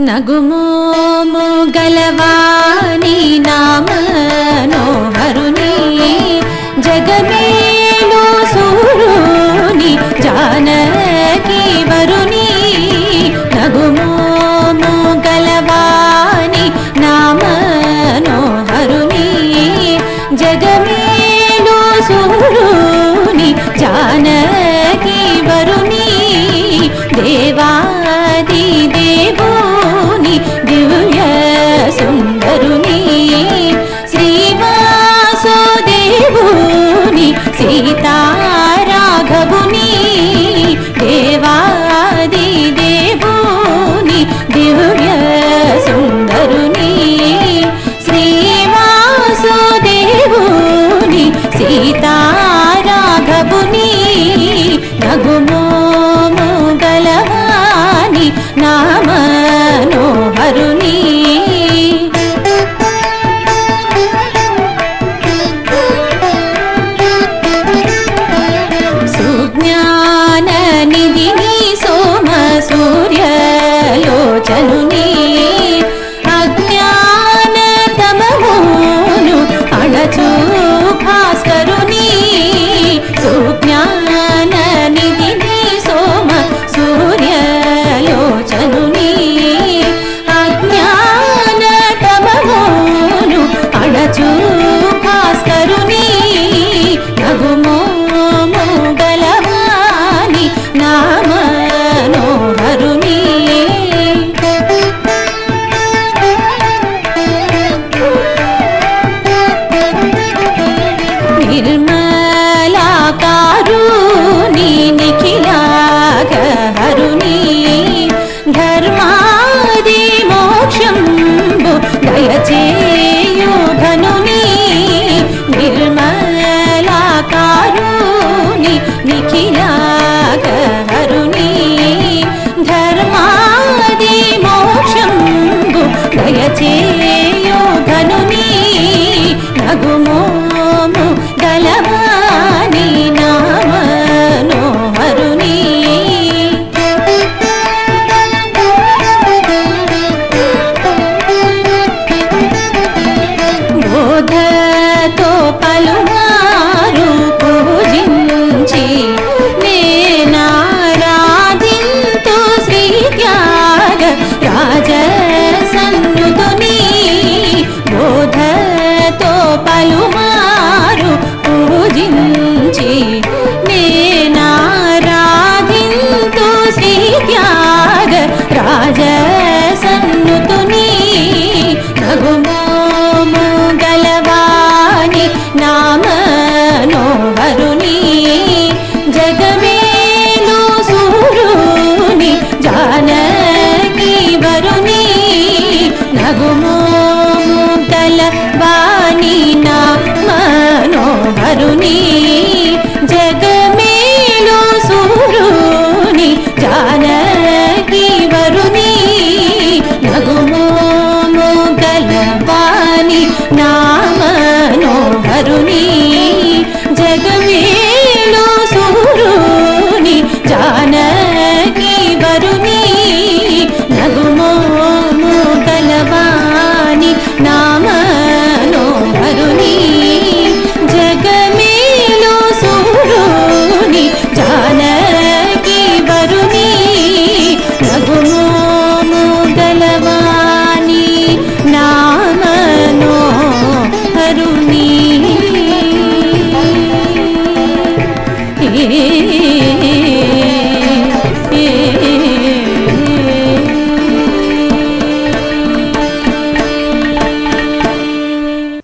नगुमो मोगलवाणी नाम नामो वरु जगमे नोरु जानकी वरुणि नगुमो मो नाम नो वरुणि जगमे नो जानकी वरुणि देवा yarın చనుని యోధనుని రఘుమోము గలవాని నామనోహరుని బోధ करुणी जग मेलो जगमे जानकी वरुणी नगुमो कल्पनि नाम वरुणी।